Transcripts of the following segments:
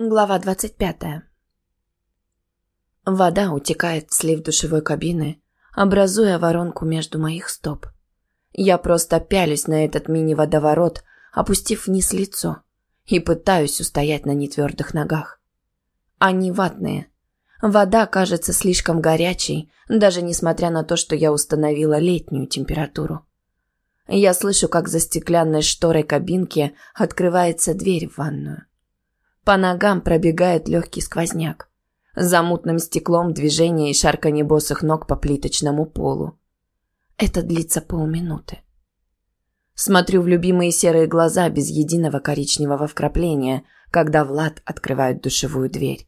Глава 25. Вода утекает в слив душевой кабины, образуя воронку между моих стоп. Я просто пялюсь на этот мини-водоворот, опустив вниз лицо, и пытаюсь устоять на нетвердых ногах. Они ватные. Вода кажется слишком горячей, даже несмотря на то, что я установила летнюю температуру. Я слышу, как за стеклянной шторой кабинки открывается дверь в ванную. По ногам пробегает легкий сквозняк. За мутным стеклом движение и шарканье босых ног по плиточному полу. Это длится полминуты. Смотрю в любимые серые глаза без единого коричневого вкрапления, когда Влад открывает душевую дверь.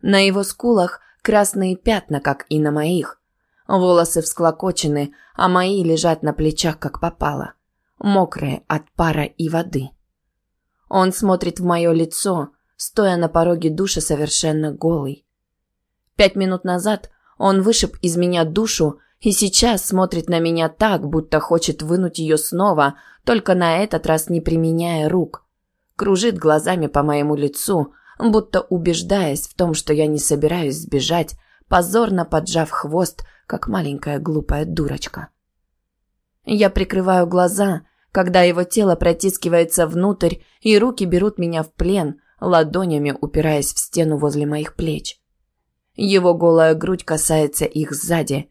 На его скулах красные пятна, как и на моих. Волосы всклокочены, а мои лежат на плечах, как попало. Мокрые от пара и воды. Он смотрит в мое лицо, стоя на пороге душа совершенно голый. Пять минут назад он вышиб из меня душу и сейчас смотрит на меня так, будто хочет вынуть ее снова, только на этот раз не применяя рук. Кружит глазами по моему лицу, будто убеждаясь в том, что я не собираюсь сбежать, позорно поджав хвост, как маленькая глупая дурочка. Я прикрываю глаза, когда его тело протискивается внутрь, и руки берут меня в плен, ладонями упираясь в стену возле моих плеч. Его голая грудь касается их сзади.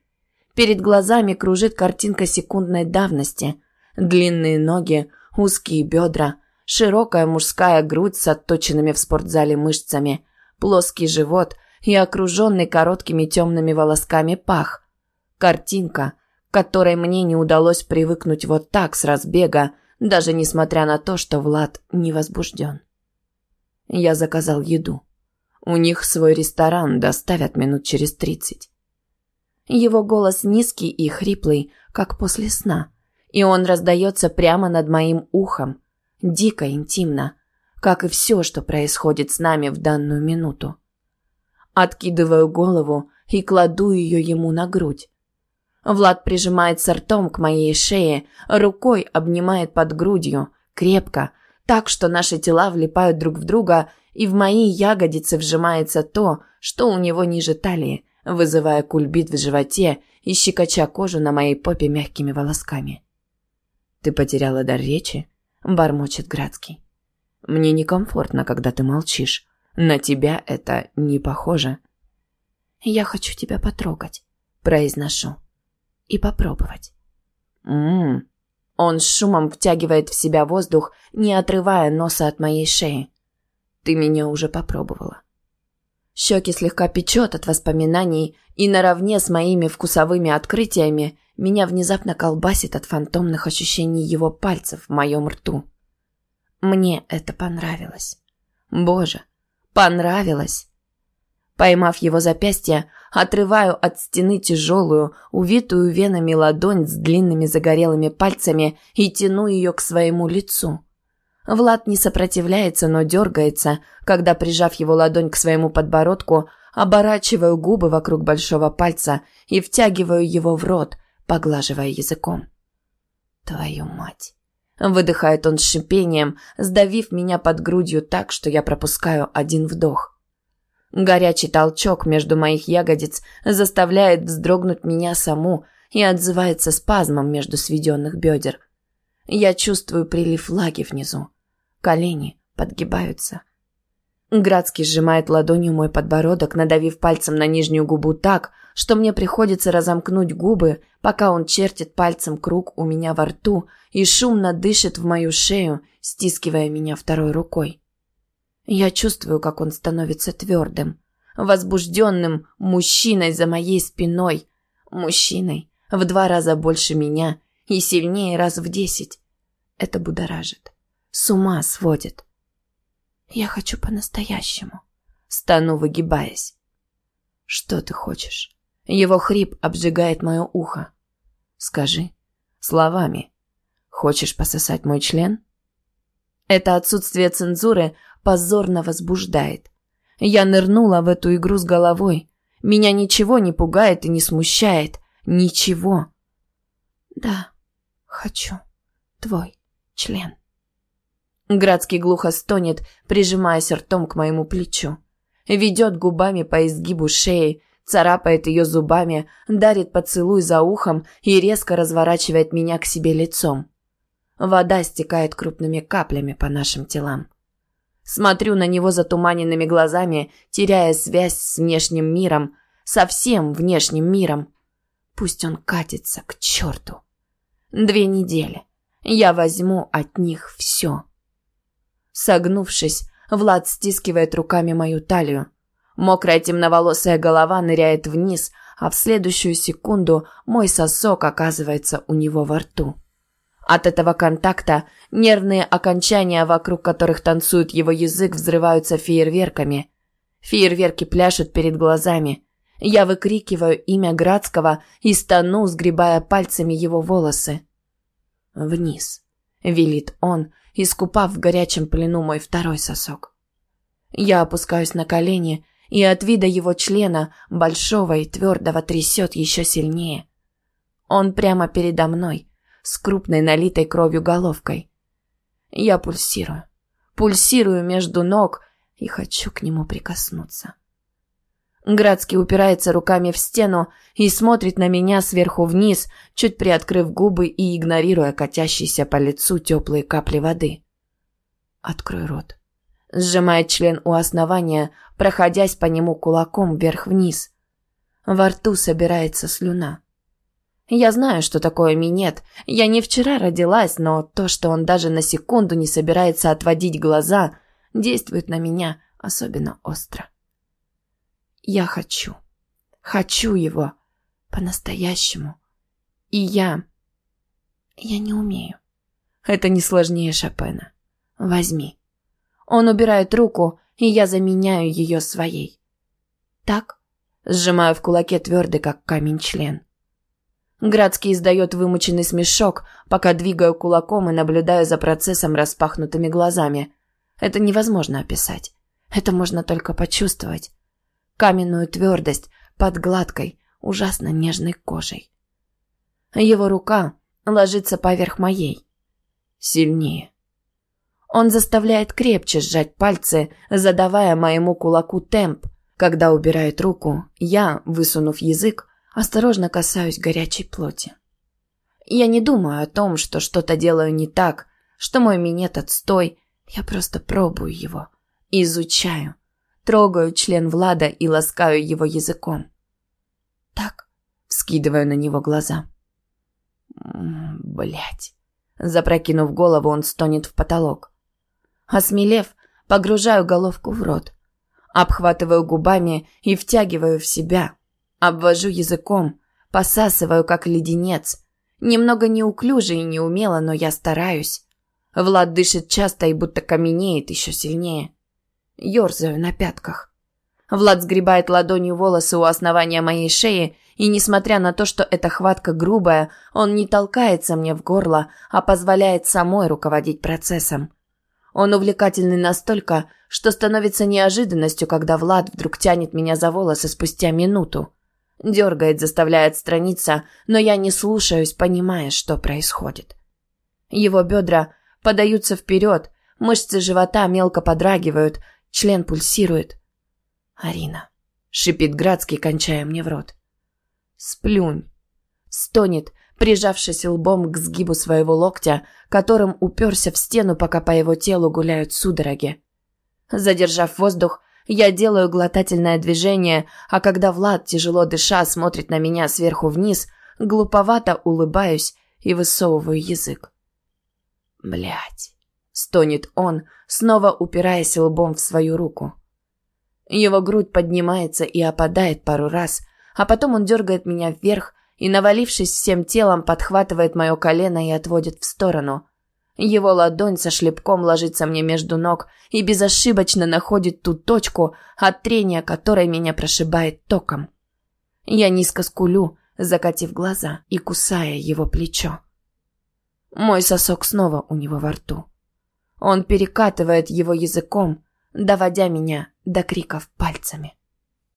Перед глазами кружит картинка секундной давности. Длинные ноги, узкие бедра, широкая мужская грудь с отточенными в спортзале мышцами, плоский живот и окруженный короткими темными волосками пах. Картинка, которой мне не удалось привыкнуть вот так с разбега, даже несмотря на то, что Влад не возбужден. Я заказал еду. У них свой ресторан, доставят минут через тридцать. Его голос низкий и хриплый, как после сна, и он раздается прямо над моим ухом, дико интимно, как и все, что происходит с нами в данную минуту. Откидываю голову и кладу ее ему на грудь. Влад прижимается ртом к моей шее, рукой обнимает под грудью, крепко, так, что наши тела влипают друг в друга, и в мои ягодицы вжимается то, что у него ниже талии, вызывая кульбит в животе и щекоча кожу на моей попе мягкими волосками. «Ты потеряла дар речи?» – бормочет Градский. «Мне некомфортно, когда ты молчишь. На тебя это не похоже». «Я хочу тебя потрогать», – произношу. «И попробовать». «М-м-м», он с шумом втягивает в себя воздух, не отрывая носа от моей шеи. Ты меня уже попробовала. Щеки слегка печет от воспоминаний, и наравне с моими вкусовыми открытиями меня внезапно колбасит от фантомных ощущений его пальцев в моем рту. Мне это понравилось. Боже, понравилось. Поймав его запястье, отрываю от стены тяжелую, увитую венами ладонь с длинными загорелыми пальцами и тяну ее к своему лицу. Влад не сопротивляется, но дергается, когда, прижав его ладонь к своему подбородку, оборачиваю губы вокруг большого пальца и втягиваю его в рот, поглаживая языком. «Твою мать!» Выдыхает он с шипением, сдавив меня под грудью так, что я пропускаю один вдох. Горячий толчок между моих ягодиц заставляет вздрогнуть меня саму и отзывается спазмом между сведенных бедер. Я чувствую прилив влаги внизу. Колени подгибаются. Градский сжимает ладонью мой подбородок, надавив пальцем на нижнюю губу так, что мне приходится разомкнуть губы, пока он чертит пальцем круг у меня во рту и шумно дышит в мою шею, стискивая меня второй рукой. Я чувствую, как он становится твердым, возбужденным мужчиной за моей спиной. Мужчиной в два раза больше меня и сильнее раз в десять. Это будоражит. С ума сводит. Я хочу по-настоящему. Стану, выгибаясь. Что ты хочешь? Его хрип обжигает мое ухо. Скажи. Словами. Хочешь пососать мой член? Это отсутствие цензуры позорно возбуждает. Я нырнула в эту игру с головой. Меня ничего не пугает и не смущает. Ничего. Да, хочу. Твой член. Градский глухо стонет, прижимаясь ртом к моему плечу. Ведет губами по изгибу шеи, царапает ее зубами, дарит поцелуй за ухом и резко разворачивает меня к себе лицом. Вода стекает крупными каплями по нашим телам. Смотрю на него затуманенными глазами, теряя связь с внешним миром, со всем внешним миром. Пусть он катится к черту. Две недели. Я возьму от них все. Согнувшись, Влад стискивает руками мою талию. Мокрая темноволосая голова ныряет вниз, а в следующую секунду мой сосок оказывается у него во рту. От этого контакта нервные окончания, вокруг которых танцует его язык, взрываются фейерверками. Фейерверки пляшут перед глазами. Я выкрикиваю имя Градского и стану, сгребая пальцами его волосы. «Вниз», — велит он, искупав в горячем плену мой второй сосок. Я опускаюсь на колени, и от вида его члена, большого и твердого, трясет еще сильнее. Он прямо передо мной, с крупной налитой кровью головкой. Я пульсирую, пульсирую между ног и хочу к нему прикоснуться. Градский упирается руками в стену и смотрит на меня сверху вниз, чуть приоткрыв губы и игнорируя катящиеся по лицу теплые капли воды. «Открой рот», — сжимает член у основания, проходясь по нему кулаком вверх-вниз. Во рту собирается слюна. Я знаю, что такое минет. Я не вчера родилась, но то, что он даже на секунду не собирается отводить глаза, действует на меня особенно остро. Я хочу. Хочу его. По-настоящему. И я... Я не умею. Это не сложнее Шопена. Возьми. Он убирает руку, и я заменяю ее своей. Так? Сжимаю в кулаке твердый, как камень, член. Градский издает вымученный смешок, пока двигаю кулаком и наблюдаю за процессом распахнутыми глазами. Это невозможно описать. Это можно только почувствовать. Каменную твердость под гладкой, ужасно нежной кожей. Его рука ложится поверх моей. Сильнее. Он заставляет крепче сжать пальцы, задавая моему кулаку темп. Когда убирает руку, я, высунув язык, Осторожно касаюсь горячей плоти. Я не думаю о том, что что-то делаю не так, что мой минет отстой. Я просто пробую его, изучаю, трогаю член Влада и ласкаю его языком. Так, скидываю на него глаза. Блять. Запрокинув голову, он стонет в потолок. Осмелев, погружаю головку в рот. Обхватываю губами и втягиваю в себя, Обвожу языком, посасываю, как леденец. Немного неуклюже и неумело, но я стараюсь. Влад дышит часто и будто каменеет еще сильнее. Ёрзаю на пятках. Влад сгребает ладонью волосы у основания моей шеи, и, несмотря на то, что эта хватка грубая, он не толкается мне в горло, а позволяет самой руководить процессом. Он увлекательный настолько, что становится неожиданностью, когда Влад вдруг тянет меня за волосы спустя минуту. Дергает, заставляя отстраниться, но я не слушаюсь, понимая, что происходит. Его бедра подаются вперед, мышцы живота мелко подрагивают, член пульсирует. «Арина», — шипит Градский, кончая мне в рот. «Сплюнь», — стонет, прижавшись лбом к сгибу своего локтя, которым уперся в стену, пока по его телу гуляют судороги. Задержав воздух, я делаю глотательное движение, а когда Влад, тяжело дыша, смотрит на меня сверху вниз, глуповато улыбаюсь и высовываю язык. Блять, стонет он, снова упираясь лбом в свою руку. Его грудь поднимается и опадает пару раз, а потом он дергает меня вверх и, навалившись всем телом, подхватывает мое колено и отводит в сторону. Его ладонь со шлепком ложится мне между ног и безошибочно находит ту точку, от трения которой меня прошибает током. Я низко скулю, закатив глаза и кусая его плечо. Мой сосок снова у него во рту. Он перекатывает его языком, доводя меня до криков пальцами.